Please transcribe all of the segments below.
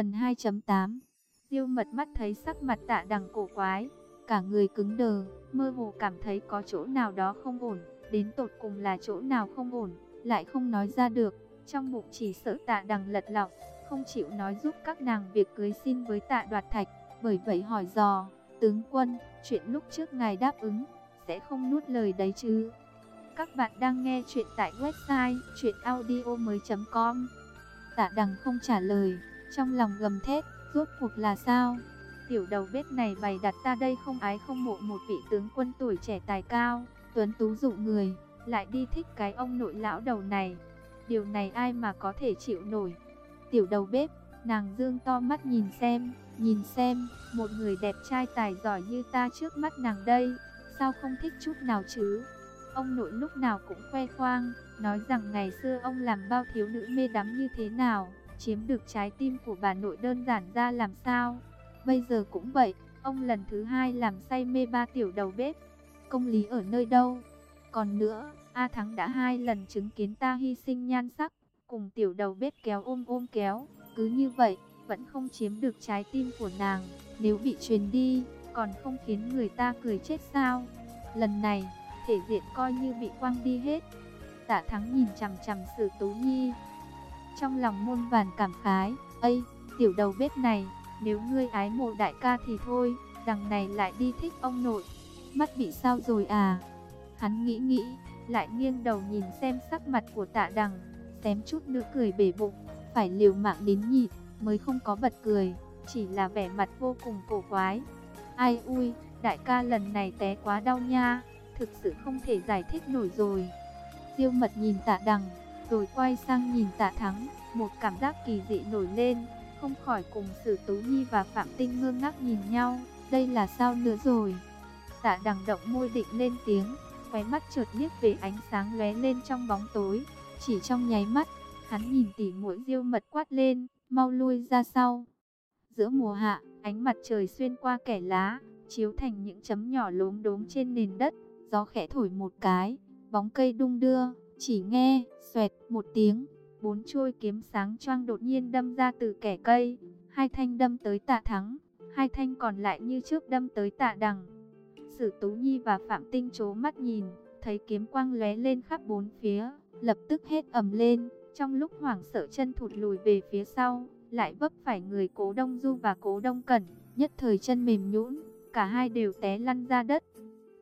Phần 2.8 Diêu mật mắt thấy sắc mặt tạ đằng cổ quái, cả người cứng đờ, mơ hồ cảm thấy có chỗ nào đó không ổn, đến tột cùng là chỗ nào không ổn, lại không nói ra được, trong bụng chỉ sợ tạ đằng lật lọc, không chịu nói giúp các nàng việc cưới xin với tạ đoạt thạch, bởi vậy hỏi dò, tướng quân, chuyện lúc trước ngài đáp ứng, sẽ không nuốt lời đấy chứ. Các bạn đang nghe chuyện tại website chuyenaudio.com Tạ đằng không trả lời, trong lòng gầm thét, rốt cuộc là sao? Tiểu đầu bếp này bày đặt ta đây không ái không mộ một vị tướng quân tuổi trẻ tài cao, tuấn tú dụ người, lại đi thích cái ông nội lão đầu này. Điều này ai mà có thể chịu nổi? Tiểu đầu bếp, nàng dương to mắt nhìn xem, nhìn xem, một người đẹp trai tài giỏi như ta trước mắt nàng đây, sao không thích chút nào chứ? Ông nội lúc nào cũng khoe khoang, nói rằng ngày xưa ông làm bao thiếu nữ mê đắm như thế nào, chiếm được trái tim của bà nội đơn giản ra làm sao. Bây giờ cũng vậy, ông lần thứ hai làm say mê ba tiểu đầu bếp. Công lý ở nơi đâu? Còn nữa, A Thắng đã hai lần chứng kiến ta hy sinh nhan sắc, cùng tiểu đầu bếp kéo ôm ôm kéo, cứ như vậy, vẫn không chiếm được trái tim của nàng, nếu bị truyền đi, còn không khiến người ta cười chết sao? Lần này, thể diện coi như bị quăng đi hết. Tạ Thắng nhìn chằm chằm Sử Tú Nhi. Trong lòng muôn vàn cảm khái, "Ây, tiểu đầu bếp này, nếu ngươi ái mộ đại ca thì thôi, đằng này lại đi thích ông nội, mắt bị sao rồi à?" Hắn nghĩ nghĩ, lại nghiêng đầu nhìn xem sắc mặt của Tạ Đằng, xém chút nữa cười bể bụng, phải liều mạng đến nhịn mới không có bật cười, chỉ là vẻ mặt vô cùng cổ quái. Ai ui, đại ca lần này té quá đau nha thực sự không thể giải thích nổi rồi. Diêu mật nhìn tạ đằng, rồi quay sang nhìn tạ thắng, một cảm giác kỳ dị nổi lên, không khỏi cùng Sử Tú Nhi và Phạm Tinh ngơ ngác nhìn nhau, đây là sao nữa rồi. Tạ đằng động môi định lên tiếng, khóe mắt chợt liếc về ánh sáng lóe lên trong bóng tối, chỉ trong nháy mắt, hắn nhìn tỉ mũi Diêu mật quát lên, mau lui ra sau. Giữa mùa hạ, ánh mặt trời xuyên qua kẻ lá, chiếu thành những chấm nhỏ lốm đốm trên nền đất, gió khẽ thổi một cái, bóng cây đung đưa, chỉ nghe, xoẹt một tiếng, bốn chuôi kiếm sáng choang đột nhiên đâm ra từ kẻ cây, hai thanh đâm tới tạ thắng, hai thanh còn lại như trước đâm tới tạ đằng. Sử Tú Nhi và Phạm Tinh chố mắt nhìn, thấy kiếm quang lóe lên khắp bốn phía, lập tức hết ầm lên, trong lúc hoảng sợ chân thụt lùi về phía sau, lại vấp phải người cố đông du và cố đông cẩn, nhất thời chân mềm nhũn, cả hai đều té lăn ra đất.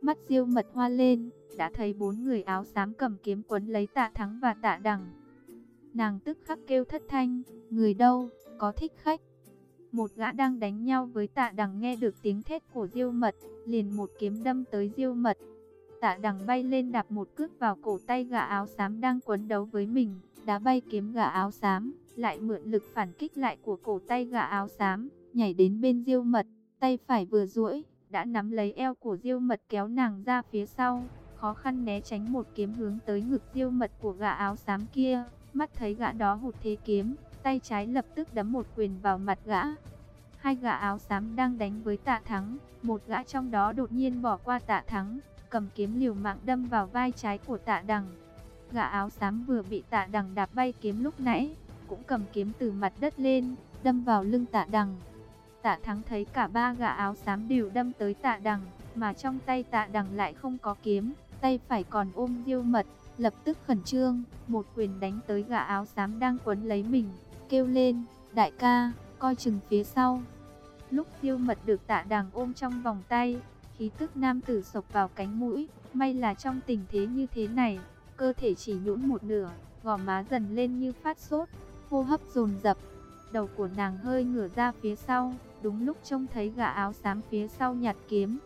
Mắt diêu mật hoa lên, đã thấy bốn người áo xám cầm kiếm quấn lấy tạ thắng và tạ đằng. Nàng tức khắc kêu thất thanh, người đâu, có thích khách. Một gã đang đánh nhau với tạ đằng nghe được tiếng thét của diêu mật, liền một kiếm đâm tới diêu mật. Tạ đằng bay lên đạp một cước vào cổ tay gã áo xám đang quấn đấu với mình, đá bay kiếm gã áo xám, lại mượn lực phản kích lại của cổ tay gã áo xám, nhảy đến bên diêu mật, tay phải vừa duỗi đã nắm lấy eo của Diêu Mật kéo nàng ra phía sau, khó khăn né tránh một kiếm hướng tới ngực Diêu Mật của gã áo xám kia, mắt thấy gã đó hụt thế kiếm, tay trái lập tức đấm một quyền vào mặt gã. Hai gã áo xám đang đánh với Tạ Thắng, một gã trong đó đột nhiên bỏ qua Tạ Thắng, cầm kiếm liều mạng đâm vào vai trái của Tạ Đằng. Gã áo xám vừa bị Tạ Đằng đạp bay kiếm lúc nãy, cũng cầm kiếm từ mặt đất lên, đâm vào lưng Tạ Đằng. Tạ Thắng thấy cả ba gã áo xám đều đâm tới tạ đằng, mà trong tay tạ đằng lại không có kiếm, tay phải còn ôm diêu mật, lập tức khẩn trương, một quyền đánh tới gã áo xám đang quấn lấy mình, kêu lên, đại ca, coi chừng phía sau. Lúc diêu mật được tạ đằng ôm trong vòng tay, khí tức nam tử sộc vào cánh mũi, may là trong tình thế như thế này, cơ thể chỉ nhũn một nửa, gò má dần lên như phát sốt, hô hấp dồn dập, đầu của nàng hơi ngửa ra phía sau, đúng lúc trông thấy gã áo xám phía sau nhặt kiếm.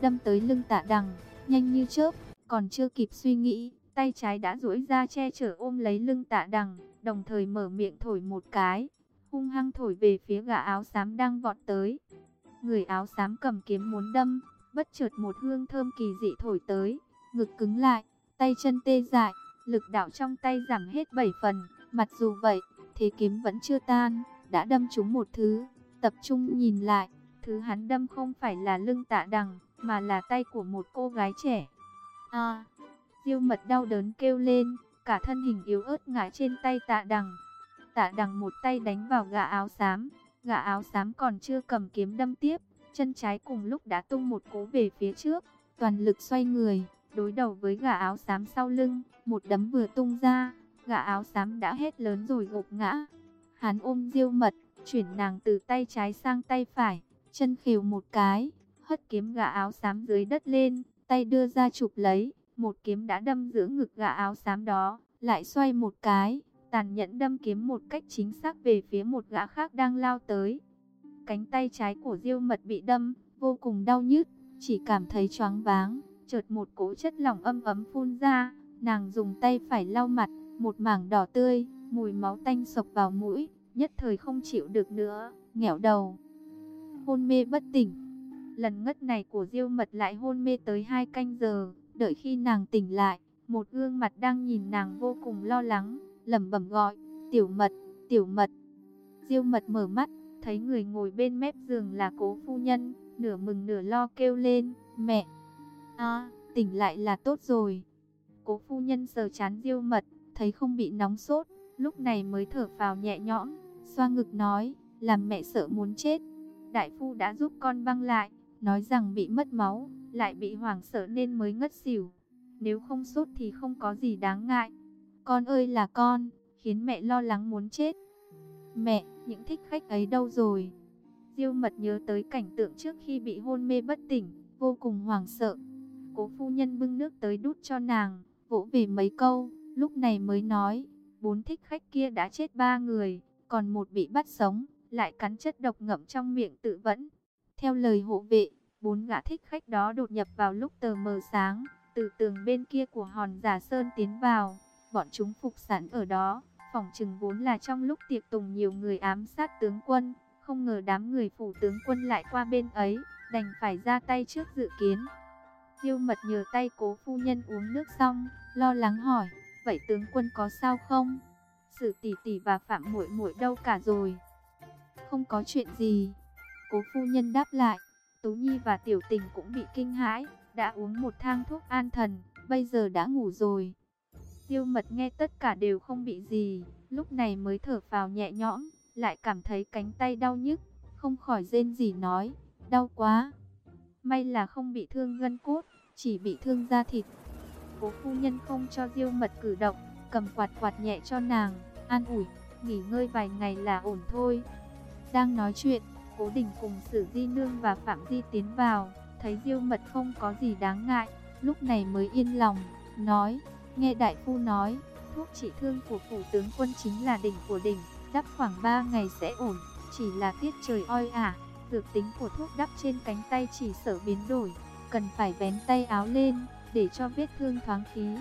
Đâm tới lưng tạ đằng, nhanh như chớp, còn chưa kịp suy nghĩ, tay trái đã duỗi ra che chở ôm lấy lưng tạ đằng, đồng thời mở miệng thổi một cái, hung hăng thổi về phía gã áo xám đang vọt tới. Người áo xám cầm kiếm muốn đâm, bất chợt một hương thơm kỳ dị thổi tới, ngực cứng lại, tay chân tê dại, lực đạo trong tay giảm hết 7 phần, mặc dù vậy, thế kiếm vẫn chưa tan, đã đâm trúng một thứ, tập trung nhìn lại, thứ hắn đâm không phải là lưng tạ đằng, mà là tay của một cô gái trẻ. À, diêu mật đau đớn kêu lên, cả thân hình yếu ớt ngã trên tay tạ đằng. Tạ đằng một tay đánh vào gã áo xám, gã áo xám còn chưa cầm kiếm đâm tiếp, chân trái cùng lúc đã tung một cú về phía trước, toàn lực xoay người, đối đầu với gã áo xám sau lưng, một đấm vừa tung ra, gã áo xám đã hết lớn rồi gục ngã. Hắn ôm diêu mật, chuyển nàng từ tay trái sang tay phải, chân khều một cái, hất kiếm gã áo xám dưới đất lên, tay đưa ra chụp lấy, một kiếm đã đâm giữa ngực gã áo xám đó, lại xoay một cái, tàn nhẫn đâm kiếm một cách chính xác về phía một gã khác đang lao tới. Cánh tay trái của Diêu Mật bị đâm, vô cùng đau nhức, chỉ cảm thấy choáng váng, chợt một cỗ chất lỏng âm ấm phun ra, nàng dùng tay phải lau mặt, một mảng đỏ tươi, mùi máu tanh sộc vào mũi, nhất thời không chịu được nữa, nghẹo đầu. Hôn mê bất tỉnh. Lần ngất này của Diêu Mật lại hôn mê tới hai canh giờ, đợi khi nàng tỉnh lại, một gương mặt đang nhìn nàng vô cùng lo lắng, lẩm bẩm gọi, "Tiểu Mật, Tiểu Mật." Diêu Mật mở mắt, thấy người ngồi bên mép giường là Cố phu nhân, nửa mừng nửa lo kêu lên, "Mẹ, a, tỉnh lại là tốt rồi." Cố phu nhân sờ chán Diêu Mật, thấy không bị nóng sốt, lúc này mới thở phào nhẹ nhõm, xoa ngực nói, làm mẹ sợ muốn chết. Đại phu đã giúp con băng lại, nói rằng bị mất máu, lại bị hoảng sợ nên mới ngất xỉu. Nếu không sốt thì không có gì đáng ngại. Con ơi là con, khiến mẹ lo lắng muốn chết. Mẹ, những thích khách ấy đâu rồi? Diêu mật nhớ tới cảnh tượng trước khi bị hôn mê bất tỉnh, vô cùng hoảng sợ. Cố phu nhân bưng nước tới đút cho nàng, vỗ về mấy câu, lúc này mới nói, bốn thích khách kia đã chết ba người, còn một bị bắt sống, lại cắn chất độc ngậm trong miệng tự vẫn. Theo lời hộ vệ, bốn gã thích khách đó đột nhập vào lúc tờ mờ sáng, từ tường bên kia của hòn giả sơn tiến vào, bọn chúng phục sẵn ở đó, phòng chừng vốn là trong lúc tiệc tùng nhiều người ám sát tướng quân, không ngờ đám người phủ tướng quân lại qua bên ấy, đành phải ra tay trước dự kiến. Tiêu mật nhờ tay cố phu nhân uống nước xong, lo lắng hỏi, vậy tướng quân có sao không? Sử tỷ tỷ và phạm muội muội đâu cả rồi? Không có chuyện gì. Cố phu nhân đáp lại, Tú Nhi và Tiểu Tình cũng bị kinh hãi, đã uống một thang thuốc an thần, bây giờ đã ngủ rồi. Tiêu mật nghe tất cả đều không bị gì, lúc này mới thở phào nhẹ nhõm, lại cảm thấy cánh tay đau nhức, không khỏi rên gì nói, đau quá. May là không bị thương gân cốt, chỉ bị thương da thịt. Cố phu nhân không cho diêu mật cử động, cầm quạt quạt nhẹ cho nàng, an ủi, nghỉ ngơi vài ngày là ổn thôi. Đang nói chuyện, Cố Đình cùng Sử Di Nương và Phạm Di tiến vào, thấy Diêu Mật không có gì đáng ngại, lúc này mới yên lòng, nói, nghe đại phu nói, thuốc trị thương của phủ tướng quân chính là đỉnh của đỉnh, đắp khoảng 3 ngày sẽ ổn, chỉ là tiết trời oi ả, dược tính của thuốc đắp trên cánh tay chỉ sợ biến đổi, cần phải vén tay áo lên, để cho vết thương thoáng khí.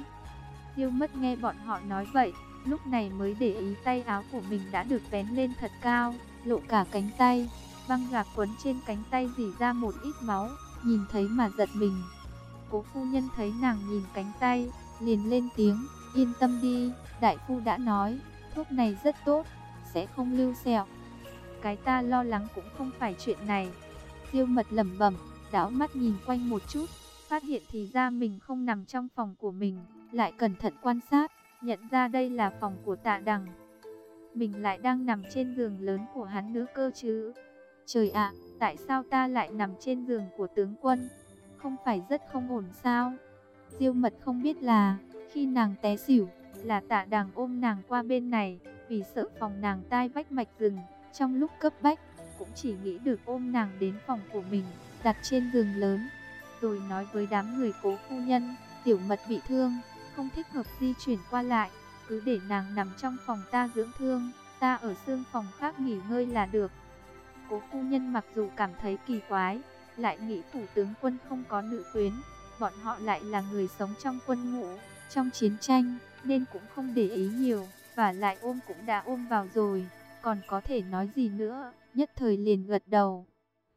Diêu mất nghe bọn họ nói vậy, lúc này mới để ý tay áo của mình đã được vén lên thật cao, lộ cả cánh tay, băng gạc quấn trên cánh tay dỉ ra một ít máu, nhìn thấy mà giật mình. Cố phu nhân thấy nàng nhìn cánh tay, liền lên tiếng, yên tâm đi, đại phu đã nói, thuốc này rất tốt, sẽ không lưu sẹo. Cái ta lo lắng cũng không phải chuyện này. Diêu mật lẩm bẩm, đảo mắt nhìn quanh một chút, phát hiện thì ra mình không nằm trong phòng của mình, lại cẩn thận quan sát, nhận ra đây là phòng của tạ đằng. Mình lại đang nằm trên giường lớn của hắn nữa cơ chứ. Trời ạ, tại sao ta lại nằm trên giường của tướng quân? Không phải rất không ổn sao? Diêu mật không biết là, khi nàng té xỉu, là tạ đằng ôm nàng qua bên này, vì sợ phòng nàng tai vách mạch rừng. Trong lúc cấp bách, cũng chỉ nghĩ được ôm nàng đến phòng của mình, đặt trên giường lớn. Rồi nói với đám người cố phu nhân, tiểu mật bị thương, không thích hợp di chuyển qua lại, cứ để nàng nằm trong phòng ta dưỡng thương, ta ở xương phòng khác nghỉ ngơi là được. Cố phu nhân mặc dù cảm thấy kỳ quái, lại nghĩ thủ tướng quân không có nữ quyến, bọn họ lại là người sống trong quân ngũ, trong chiến tranh, nên cũng không để ý nhiều, và lại ôm cũng đã ôm vào rồi, còn có thể nói gì nữa, nhất thời liền gật đầu.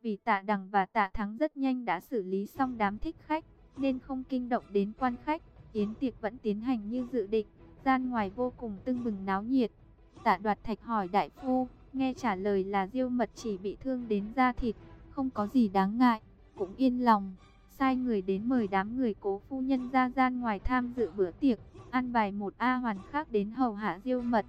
Vì tạ đằng và tạ thắng rất nhanh đã xử lý xong đám thích khách, nên không kinh động đến quan khách, yến tiệc vẫn tiến hành như dự định, gian ngoài vô cùng tưng bừng náo nhiệt. Tạ đoạt thạch hỏi đại phu, Nghe trả lời là diêu mật chỉ bị thương đến da thịt, không có gì đáng ngại, cũng yên lòng. Sai người đến mời đám người cố phu nhân ra gian ngoài tham dự bữa tiệc, ăn bài một A hoàn khác đến hầu hạ diêu mật.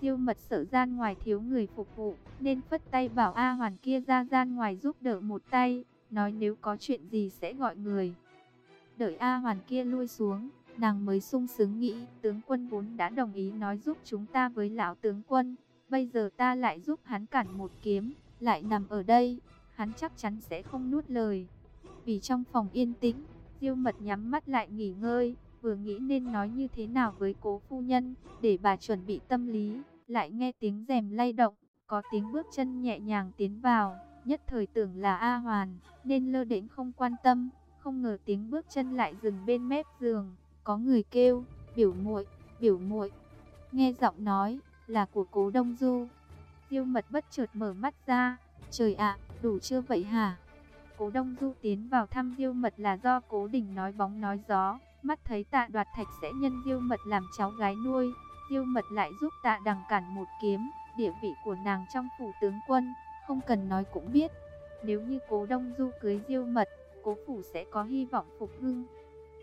Diêu mật sợ gian ngoài thiếu người phục vụ, nên phất tay bảo A Hoàn kia ra gian ngoài giúp đỡ một tay, nói nếu có chuyện gì sẽ gọi người. Đợi A Hoàn kia lui xuống, nàng mới sung sướng nghĩ, tướng quân vốn đã đồng ý nói giúp chúng ta với lão tướng quân, bây giờ ta lại giúp hắn cản một kiếm, lại nằm ở đây, hắn chắc chắn sẽ không nuốt lời. Vì trong phòng yên tĩnh, Diêu mật nhắm mắt lại nghỉ ngơi, vừa nghĩ nên nói như thế nào với cố phu nhân, để bà chuẩn bị tâm lý, lại nghe tiếng rèm lay động, có tiếng bước chân nhẹ nhàng tiến vào, nhất thời tưởng là A Hoàn, nên lơ đễnh không quan tâm, không ngờ tiếng bước chân lại dừng bên mép giường, có người kêu, biểu muội, biểu muội. Nghe giọng nói là của Cố Đông Du. Diêu Mật bất chợt mở mắt ra, trời ạ, đủ chưa vậy hả? Cố Đông Du tiến vào thăm Diêu Mật là do Cố Đình nói bóng nói gió, mắt thấy Tạ Đoạt Thạch sẽ nhân Diêu Mật làm cháu gái nuôi, Diêu Mật lại giúp Tạ Đằng cản một kiếm, địa vị của nàng trong phủ tướng quân, không cần nói cũng biết. Nếu như Cố Đông Du cưới Diêu Mật, Cố phủ sẽ có hy vọng phục hưng.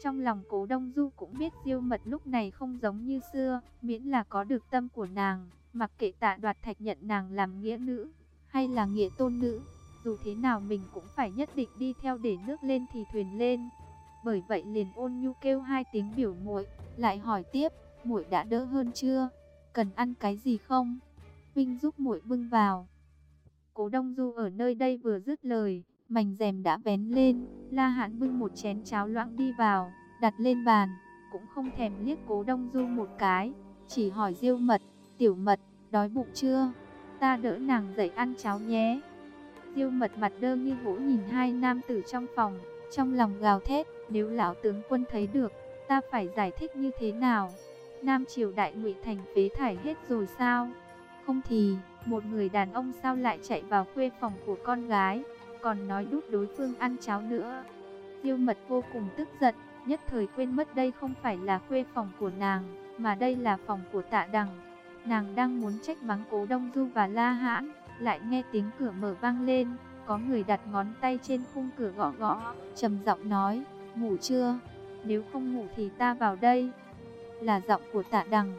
Trong lòng Cố Đông Du cũng biết Diêu Mật lúc này không giống như xưa, miễn là có được tâm của nàng, mặc kệ Tạ Đoạt Thạch nhận nàng làm nghĩa nữ hay là nghĩa tôn nữ, dù thế nào mình cũng phải nhất định đi theo để nước lên thì thuyền lên. Bởi vậy liền ôn nhu kêu hai tiếng biểu muội, lại hỏi tiếp, muội đã đỡ hơn chưa? Cần ăn cái gì không? Vinh giúp muội bưng vào. Cố Đông Du ở nơi đây vừa dứt lời, mảnh rèm đã vén lên, La Hãn bưng một chén cháo loãng đi vào, đặt lên bàn, cũng không thèm liếc Cố Đông Du một cái, chỉ hỏi Diêu Mật, "Tiểu Mật, đói bụng chưa? Ta đỡ nàng dậy ăn cháo nhé." Diêu Mật mặt đơ như hũ nhìn hai nam tử trong phòng, trong lòng gào thét, nếu lão tướng quân thấy được, ta phải giải thích như thế nào? Nam triều đại ngụy thành phế thải hết rồi sao? Không thì, một người đàn ông sao lại chạy vào khuê phòng của con gái, còn nói đút đối phương ăn cháo nữa. Diêu mật vô cùng tức giận, nhất thời quên mất đây không phải là khuê phòng của nàng, mà đây là phòng của tạ đằng. Nàng đang muốn trách mắng cố Đông Du và La Hãn, lại nghe tiếng cửa mở vang lên, có người đặt ngón tay trên khung cửa gõ gõ, trầm giọng nói, ngủ chưa? Nếu không ngủ thì ta vào đây. Là giọng của tạ đằng.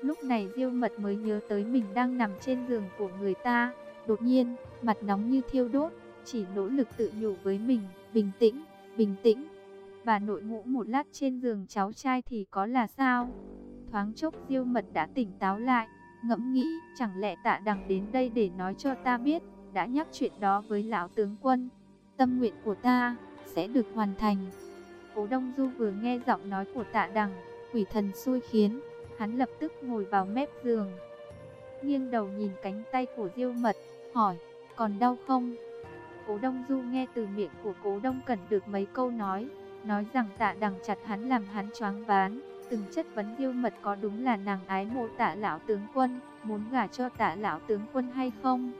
Lúc này Diêu Mật mới nhớ tới mình đang nằm trên giường của người ta. Đột nhiên, mặt nóng như thiêu đốt, chỉ nỗ lực tự nhủ với mình, bình tĩnh, bình tĩnh. Bà nội ngủ một lát trên giường cháu trai thì có là sao? Thoáng chốc Diêu Mật đã tỉnh táo lại, ngẫm nghĩ, chẳng lẽ tạ đằng đến đây để nói cho ta biết, đã nhắc chuyện đó với lão tướng quân. Tâm nguyện của ta sẽ được hoàn thành. Cố Đông Du vừa nghe giọng nói của tạ đằng, quỷ thần xui khiến, hắn lập tức ngồi vào mép giường. Nghiêng đầu nhìn cánh tay của Diêu Mật, hỏi, còn đau không? Cố Đông Du nghe từ miệng của Cố Đông Cẩn được mấy câu nói, nói rằng tạ đằng chặt hắn làm hắn choáng ván, từng chất vấn Diêu Mật có đúng là nàng ái mộ tạ lão tướng quân, muốn gả cho tạ lão tướng quân hay không?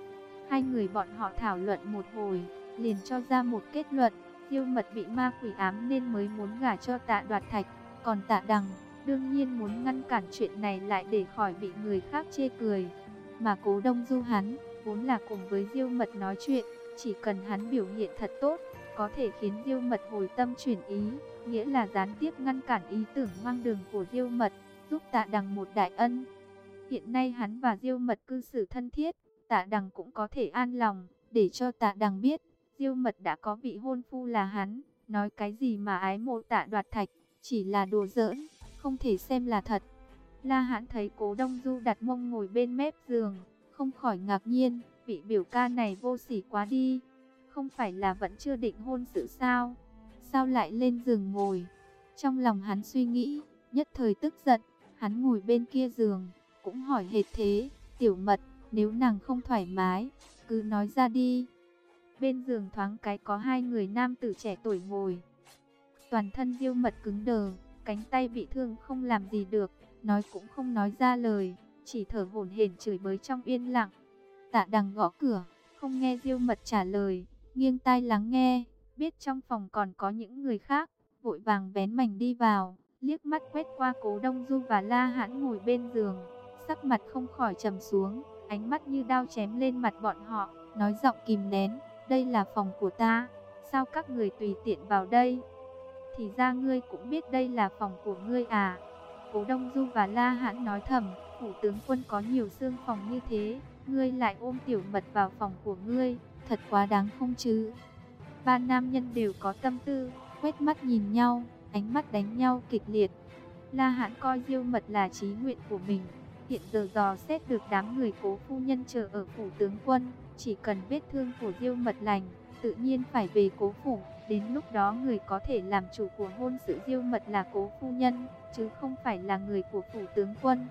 Hai người bọn họ thảo luận một hồi, liền cho ra một kết luận, Diêu Mật bị ma quỷ ám nên mới muốn gả cho tạ đoạt thạch, còn tạ đằng, đương nhiên muốn ngăn cản chuyện này lại để khỏi bị người khác chê cười. Mà cố đông du hắn, vốn là cùng với Diêu Mật nói chuyện, chỉ cần hắn biểu hiện thật tốt, có thể khiến Diêu Mật hồi tâm chuyển ý, nghĩa là gián tiếp ngăn cản ý tưởng hoang đường của Diêu Mật, giúp tạ đằng một đại ân. Hiện nay hắn và Diêu Mật cư xử thân thiết, tạ đằng cũng có thể an lòng, để cho tạ đằng biết, Diêu Mật đã có vị hôn phu là hắn, nói cái gì mà ái mộ tạ đoạt thạch, chỉ là đùa giỡn, không thể xem là thật. La Hãn thấy Cố Đông Du đặt mông ngồi bên mép giường, không khỏi ngạc nhiên, vị biểu ca này vô sỉ quá đi, không phải là vẫn chưa định hôn sự sao? Sao lại lên giường ngồi? Trong lòng hắn suy nghĩ, nhất thời tức giận, hắn ngồi bên kia giường, cũng hỏi hệt thế, tiểu mật, nếu nàng không thoải mái, cứ nói ra đi. Bên giường thoáng cái có hai người nam tử trẻ tuổi ngồi. Toàn thân diêu mật cứng đờ, cánh tay bị thương không làm gì được, nói cũng không nói ra lời, chỉ thở hổn hển chửi bới trong yên lặng. Tạ đằng gõ cửa, không nghe diêu mật trả lời, nghiêng tai lắng nghe, biết trong phòng còn có những người khác, vội vàng vén mảnh đi vào, liếc mắt quét qua cố đông du và la hãn ngồi bên giường, sắc mặt không khỏi trầm xuống, ánh mắt như đao chém lên mặt bọn họ, nói giọng kìm nén, đây là phòng của ta, sao các người tùy tiện vào đây? Thì ra ngươi cũng biết đây là phòng của ngươi à? Cố Đông Du và La Hãn nói thầm, phủ tướng quân có nhiều xương phòng như thế, ngươi lại ôm tiểu mật vào phòng của ngươi, thật quá đáng không chứ? Ba nam nhân đều có tâm tư, quét mắt nhìn nhau, ánh mắt đánh nhau kịch liệt. La Hãn coi Diêu Mật là trí nguyện của mình, hiện giờ dò xét được đám người cố phu nhân chờ ở phủ tướng quân, chỉ cần vết thương của Diêu Mật lành, tự nhiên phải về cố phủ. Đến lúc đó người có thể làm chủ của hôn sự Diêu Mật là cố phu nhân, chứ không phải là người của phủ tướng quân.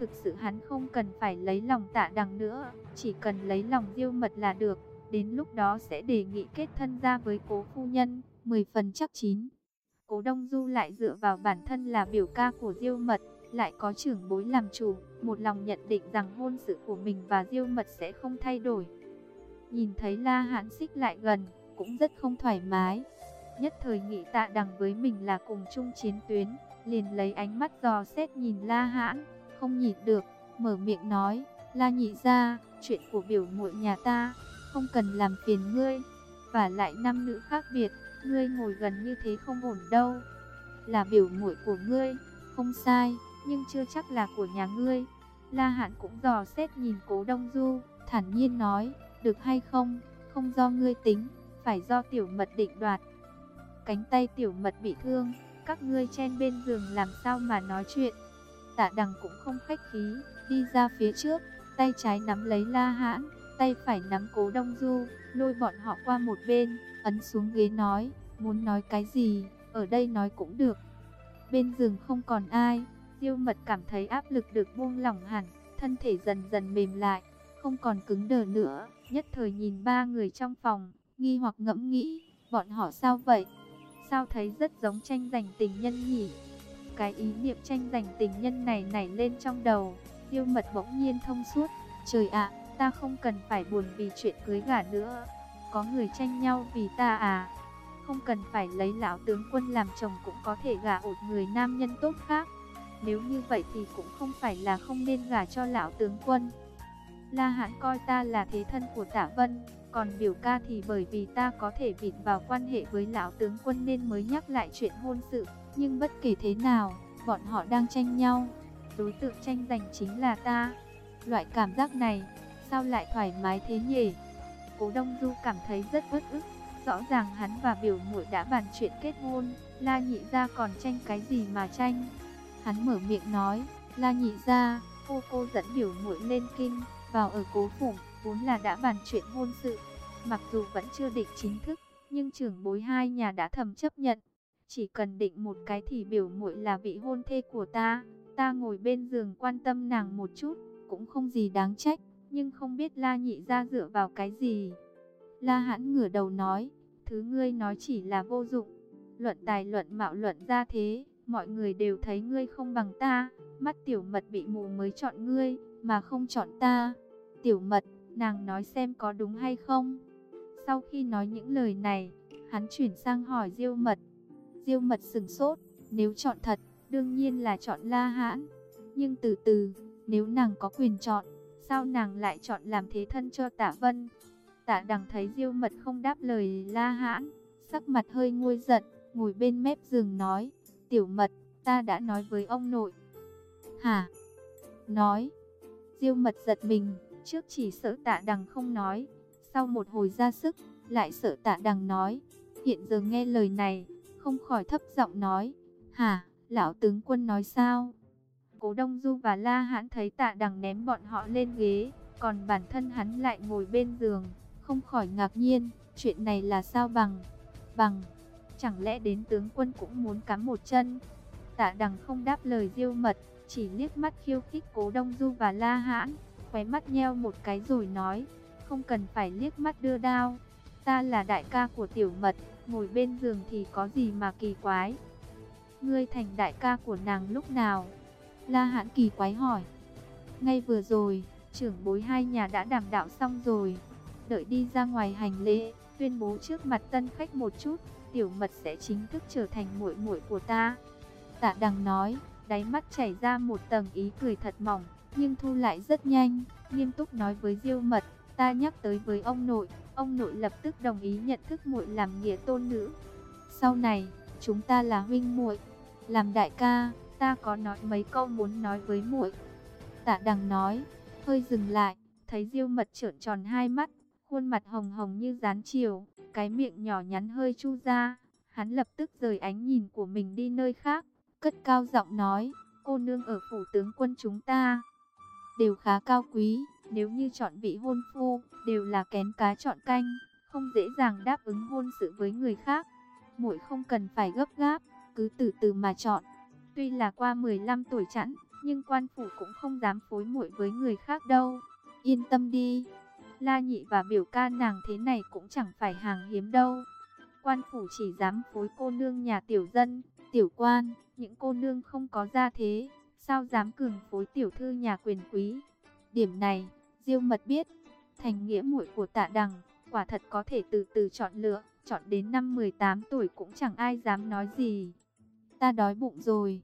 Thực sự hắn không cần phải lấy lòng tạ đằng nữa, chỉ cần lấy lòng Diêu Mật là được. Đến lúc đó sẽ đề nghị kết thân ra với cố phu nhân, 10 phần chắc chín. Cố Đông Du lại dựa vào bản thân là biểu ca của Diêu Mật, lại có trưởng bối làm chủ, một lòng nhận định rằng hôn sự của mình và Diêu Mật sẽ không thay đổi. Nhìn thấy La Hãn xích lại gần, cũng rất không thoải mái. Nhất thời nghĩ tạ đằng với mình là cùng chung chiến tuyến, liền lấy ánh mắt dò xét nhìn La Hãn, không nhịn được, mở miệng nói, La nhị ra, chuyện của biểu muội nhà ta, không cần làm phiền ngươi, và lại năm nữ khác biệt, ngươi ngồi gần như thế không ổn đâu. Là biểu muội của ngươi, không sai, nhưng chưa chắc là của nhà ngươi. La hạn cũng dò xét nhìn Cố Đông Du, thản nhiên nói, được hay không, không do ngươi tính, phải do tiểu mật định đoạt. Cánh tay tiểu mật bị thương, các ngươi chen bên giường làm sao mà nói chuyện. Tạ đằng cũng không khách khí, đi ra phía trước, tay trái nắm lấy La Hãn, tay phải nắm Cố Đông Du, lôi bọn họ qua một bên, ấn xuống ghế nói, muốn nói cái gì, ở đây nói cũng được. Bên giường không còn ai, Diêu Mật cảm thấy áp lực được buông lỏng hẳn, thân thể dần dần mềm lại, không còn cứng đờ nữa, nhất thời nhìn ba người trong phòng, nghi hoặc ngẫm nghĩ, bọn họ sao vậy? Sao thấy rất giống tranh giành tình nhân nhỉ? Cái ý niệm tranh giành tình nhân này nảy lên trong đầu, tiêu Mật bỗng nhiên thông suốt, trời ạ, ta không cần phải buồn vì chuyện cưới gả nữa. Có người tranh nhau vì ta à? Không cần phải lấy lão tướng quân làm chồng cũng có thể gả một người nam nhân tốt khác. Nếu như vậy thì cũng không phải là không nên gả cho lão tướng quân. La Hãn coi ta là thế thân của Tạ Vân, còn biểu ca thì bởi vì ta có thể vịt vào quan hệ với lão tướng quân nên mới nhắc lại chuyện hôn sự. Nhưng bất kể thế nào, bọn họ đang tranh nhau. Đối tượng tranh giành chính là ta. Loại cảm giác này, sao lại thoải mái thế nhỉ? Cố Đông Du cảm thấy rất bất ức. Rõ ràng hắn và biểu muội đã bàn chuyện kết hôn, La Nhị gia còn tranh cái gì mà tranh? Hắn mở miệng nói, La Nhị gia, cô cô dẫn biểu muội lên kinh, vào ở cố phủ, vốn là đã bàn chuyện hôn sự. Mặc dù vẫn chưa định chính thức, nhưng trưởng bối hai nhà đã thầm chấp nhận. Chỉ cần định một cái thì biểu muội là vị hôn thê của ta, ta ngồi bên giường quan tâm nàng một chút, cũng không gì đáng trách, nhưng không biết La Nhị gia dựa vào cái gì. La Hãn ngửa đầu nói, thứ ngươi nói chỉ là vô dụng. Luận tài luận mạo luận ra thế, mọi người đều thấy ngươi không bằng ta, mắt tiểu mật bị mù mới chọn ngươi, mà không chọn ta. Tiểu mật, nàng nói xem có đúng hay không? Sau khi nói những lời này, hắn chuyển sang hỏi Diêu mật. Diêu mật sừng sốt, nếu chọn thật, đương nhiên là chọn La Hãn. Nhưng từ từ, nếu nàng có quyền chọn, sao nàng lại chọn làm thế thân cho Tạ Vân? Tạ đằng thấy diêu mật không đáp lời la hãn, sắc mặt hơi nguôi giận, ngồi bên mép giường nói, tiểu mật, ta đã nói với ông nội. Hả? Nói. Diêu mật giật mình, trước chỉ sợ tạ đằng không nói, sau một hồi ra sức, lại sợ tạ đằng nói. Hiện giờ nghe lời này, không khỏi thấp giọng nói, hả, lão tướng quân nói sao? Cố Đông Du và La Hãn thấy tạ đằng ném bọn họ lên ghế, còn bản thân hắn lại ngồi bên giường, không khỏi ngạc nhiên, chuyện này là sao bằng, bằng, chẳng lẽ đến tướng quân cũng muốn cắm một chân. Tạ đằng không đáp lời diêu mật, chỉ liếc mắt khiêu khích cố đông du và la hãn, khóe mắt nheo một cái rồi nói, không cần phải liếc mắt đưa đao. Ta là đại ca của tiểu mật, ngồi bên giường thì có gì mà kỳ quái. Ngươi thành đại ca của nàng lúc nào? La hãn kỳ quái hỏi. Ngay vừa rồi, trưởng bối hai nhà đã đảm đạo xong rồi đợi đi ra ngoài hành lễ, tuyên bố trước mặt tân khách một chút, tiểu mật sẽ chính thức trở thành muội muội của ta. Tạ đằng nói, đáy mắt chảy ra một tầng ý cười thật mỏng, nhưng thu lại rất nhanh, nghiêm túc nói với diêu mật, ta nhắc tới với ông nội, ông nội lập tức đồng ý nhận thức muội làm nghĩa tôn nữ. Sau này, chúng ta là huynh muội, làm đại ca, ta có nói mấy câu muốn nói với muội. Tạ đằng nói, hơi dừng lại, thấy diêu mật trợn tròn hai mắt, khuôn mặt hồng hồng như rán chiều, cái miệng nhỏ nhắn hơi chu ra. Hắn lập tức rời ánh nhìn của mình đi nơi khác, cất cao giọng nói, cô nương ở phủ tướng quân chúng ta, đều khá cao quý, nếu như chọn vị hôn phu, đều là kén cá chọn canh, không dễ dàng đáp ứng hôn sự với người khác. Muội không cần phải gấp gáp, cứ từ từ mà chọn. Tuy là qua 15 tuổi chẵn, nhưng quan phủ cũng không dám phối muội với người khác đâu. Yên tâm đi. La nhị và biểu ca nàng thế này cũng chẳng phải hàng hiếm đâu. Quan phủ chỉ dám phối cô nương nhà tiểu dân, tiểu quan, những cô nương không có gia thế, sao dám cường phối tiểu thư nhà quyền quý. Điểm này, Diêu Mật biết, thành nghĩa muội của Tạ Đằng, quả thật có thể từ từ chọn lựa, chọn đến năm 18 tuổi cũng chẳng ai dám nói gì. Ta đói bụng rồi.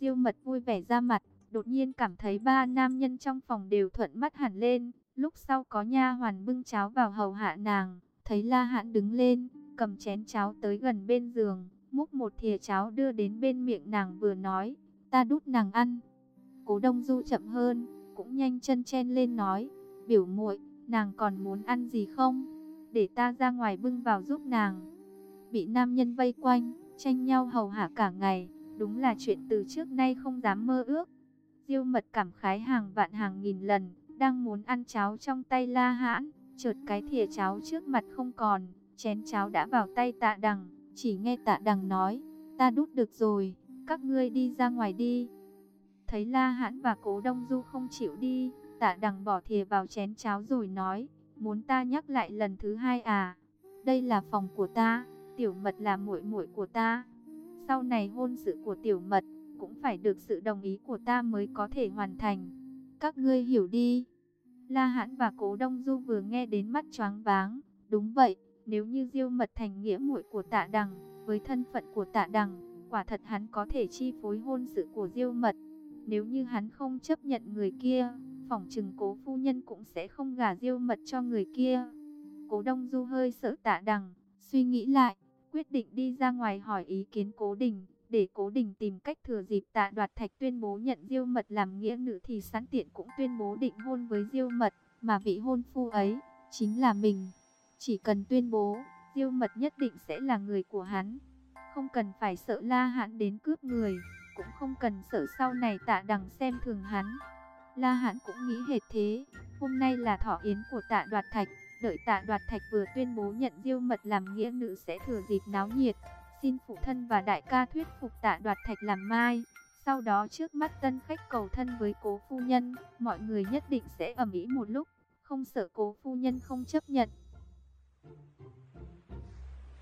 Diêu Mật vui vẻ ra mặt, đột nhiên cảm thấy ba nam nhân trong phòng đều thuận mắt hẳn lên, lúc sau có nha hoàn bưng cháo vào hầu hạ nàng, thấy La Hãn đứng lên, cầm chén cháo tới gần bên giường, múc một thìa cháo đưa đến bên miệng nàng vừa nói, ta đút nàng ăn. Cố Đông Du chậm hơn, cũng nhanh chân chen lên nói, biểu muội, nàng còn muốn ăn gì không? Để ta ra ngoài bưng vào giúp nàng. Bị nam nhân vây quanh, tranh nhau hầu hạ cả ngày, đúng là chuyện từ trước nay không dám mơ ước. Diêu mật cảm khái hàng vạn hàng nghìn lần, đang muốn ăn cháo trong tay la hãn, chợt cái thìa cháo trước mặt không còn, chén cháo đã vào tay tạ đằng, chỉ nghe tạ đằng nói, ta đút được rồi, các ngươi đi ra ngoài đi. Thấy La Hãn và Cố Đông Du không chịu đi, tạ đằng bỏ thìa vào chén cháo rồi nói, muốn ta nhắc lại lần thứ hai à? Đây là phòng của ta, tiểu mật là muội muội của ta. Sau này hôn sự của tiểu mật, cũng phải được sự đồng ý của ta mới có thể hoàn thành. Các ngươi hiểu đi. La Hãn và Cố Đông Du vừa nghe đến mắt choáng váng. Đúng vậy, nếu như Diêu Mật thành nghĩa muội của Tạ Đằng, với thân phận của Tạ Đằng, quả thật hắn có thể chi phối hôn sự của Diêu Mật. Nếu như hắn không chấp nhận người kia, phỏng chừng cố phu nhân cũng sẽ không gả diêu mật cho người kia. Cố Đông Du hơi sợ tạ đằng, suy nghĩ lại, quyết định đi ra ngoài hỏi ý kiến cố đình, để cố đình tìm cách thừa dịp tạ đoạt thạch tuyên bố nhận diêu mật làm nghĩa nữ thì sẵn tiện cũng tuyên bố định hôn với diêu mật, mà vị hôn phu ấy, chính là mình. Chỉ cần tuyên bố, diêu mật nhất định sẽ là người của hắn. Không cần phải sợ la hãn đến cướp người cũng không cần sợ sau này tạ đằng xem thường hắn. La Hãn cũng nghĩ hệt thế, hôm nay là thọ yến của tạ đoạt thạch, đợi tạ đoạt thạch vừa tuyên bố nhận diêu mật làm nghĩa nữ sẽ thừa dịp náo nhiệt, xin phụ thân và đại ca thuyết phục tạ đoạt thạch làm mai. Sau đó trước mắt tân khách cầu thân với cố phu nhân, mọi người nhất định sẽ ẩm ý một lúc, không sợ cố phu nhân không chấp nhận.